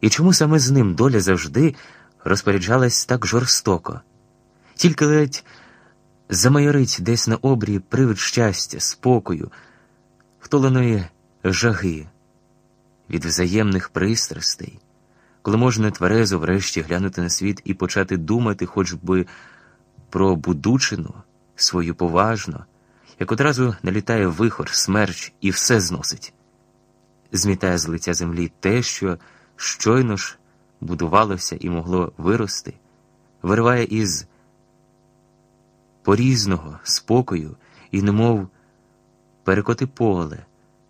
І чому саме з ним доля завжди розпоряджалась так жорстоко? Тільки ледь замайорить десь на обрії привид щастя, спокою, втоленої жаги від взаємних пристрастей, коли можна тверезо врешті глянути на світ і почати думати хоч би про будучину свою поважно, як одразу налітає вихор, смерч і все зносить, змітає з лиця землі те, що щойно ж будувалося і могло вирости, вириває із порізного спокою і, немов перекоти поле,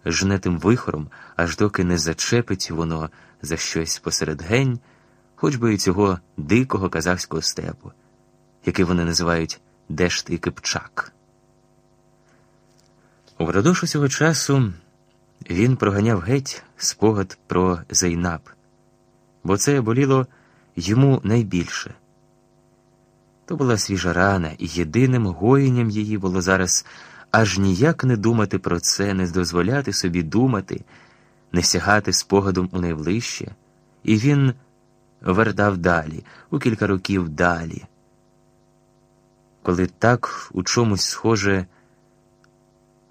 жне тим вихором, аж доки не зачепить воно за щось посеред гень, хоч би і цього дикого казахського степу, який вони називають Дешт і Кипчак. Упродовж усього часу він проганяв геть спогад про Зейнаб, бо це боліло йому найбільше. То була свіжа рана, і єдиним гоєнням її було зараз аж ніяк не думати про це, не дозволяти собі думати, не сягати спогадом у найближче, і він вердав далі, у кілька років далі. Коли так у чомусь схоже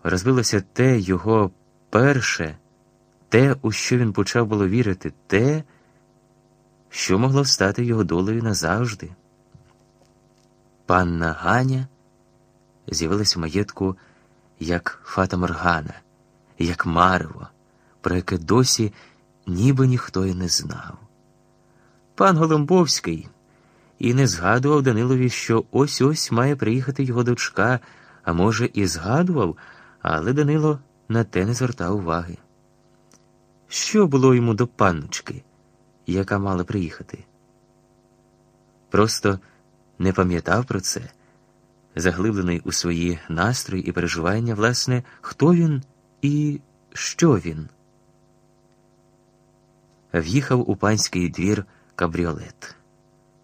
розбилося те його перше, те, у що він почав було вірити, те, що могло стати його долею назавжди. Панна Ганя з'явилась у маєтку як Фата Моргана, як Марево, про яке досі ніби ніхто й не знав. Пан Голомбовський і не згадував Данилові, що ось ось має приїхати його дочка, а може, і згадував, але Данило на те не звертав уваги. Що було йому до панночки, яка мала приїхати? Просто не пам'ятав про це, заглиблений у свої настрої і переживання, власне, хто він і що він. В'їхав у панський двір кабріолет,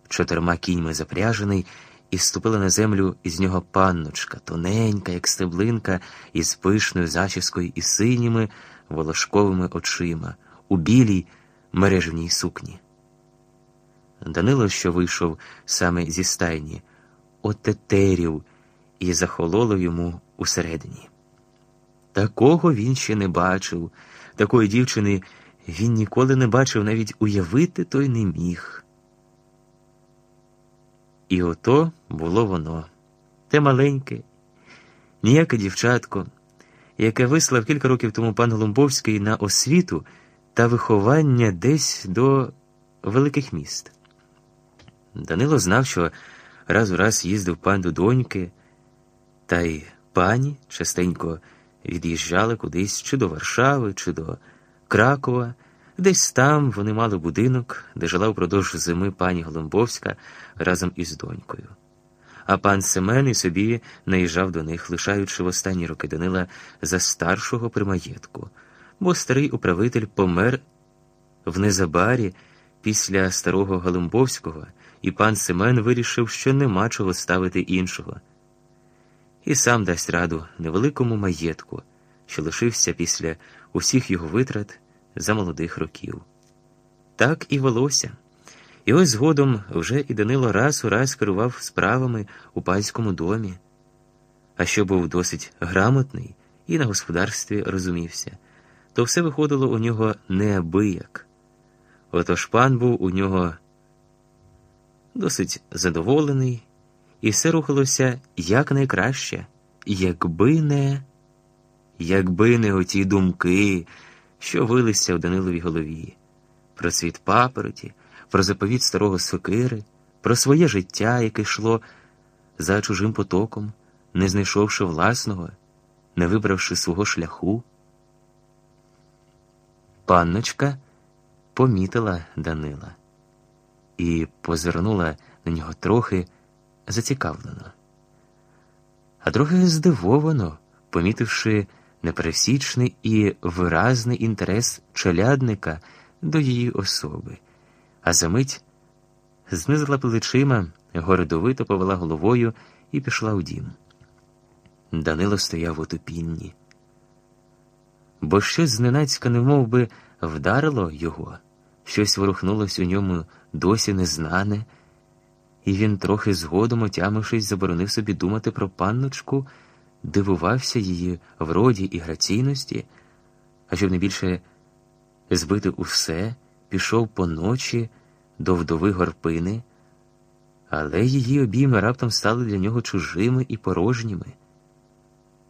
чотирма кіньми запряжений, і ступила на землю із нього панночка, тоненька, як стеблинка, із пишною зачіскою і синіми волошковими очима, у білій мережевній сукні. Данило, що вийшов саме зі стайні, отетерів і захололо йому усередині. Такого він ще не бачив, такої дівчини він ніколи не бачив, навіть уявити той не міг. І ото було воно, те маленьке, ніяке дівчатко, яке вислав кілька років тому пан Голумбовський на освіту та виховання десь до великих міст. Данило знав, що раз у раз їздив пан до доньки, та й пані частенько від'їжджали кудись чи до Варшави, чи до Кракова. Десь там вони мали будинок, де жила впродовж зими пані Голомбовська разом із донькою. А пан Семен і собі наїжджав до них, лишаючи в останні роки Данила за старшого при маєтку, бо старий управитель помер в незабарі після старого Голомбовського і пан Семен вирішив, що нема чого ставити іншого. І сам дасть раду невеликому маєтку, що лишився після усіх його витрат за молодих років. Так і велося. І ось згодом вже і Данило раз у раз керував справами у панському домі, а що був досить грамотний і на господарстві розумівся, то все виходило у нього неабияк. Отож пан був у нього досить задоволений, і все рухалося якнайкраще, якби не, якби не оті думки, що вилися в Даниловій голові, про світ папороті, про заповіт старого сокири, про своє життя, яке йшло за чужим потоком, не знайшовши власного, не вибравши свого шляху. Панночка помітила Данила і позирнула на нього трохи зацікавлено, а трохи здивовано, помітивши непересічний і виразний інтерес челядника до її особи, а за мить знизила плечима, гордовито повела головою і пішла у дім. Данило стояв у тупінні, бо щось зненацька немов би вдарило його. Щось ворухнулось у ньому досі незнане, і він, трохи згодом, отямившись, заборонив собі думати про панночку, дивувався її вроді і граційності, а щоб не більше збити усе, пішов поночі до вдови горпини, але її обійми раптом стали для нього чужими і порожніми.